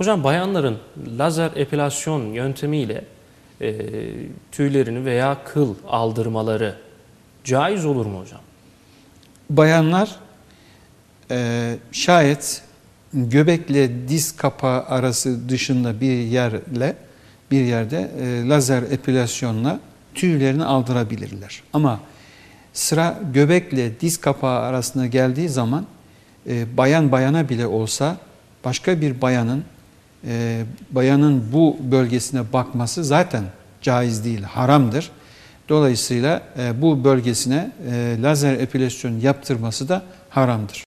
Hocam bayanların lazer epilasyon yöntemiyle e, tüylerini veya kıl aldırmaları caiz olur mu hocam? Bayanlar e, şayet göbekle diz kapağı arası dışında bir yerle bir yerde e, lazer epilasyonla tüylerini aldırabilirler. Ama sıra göbekle diz kapağı arasına geldiği zaman e, bayan bayana bile olsa başka bir bayanın e, bayanın bu bölgesine bakması zaten caiz değil, haramdır. Dolayısıyla e, bu bölgesine e, lazer epilasyon yaptırması da haramdır.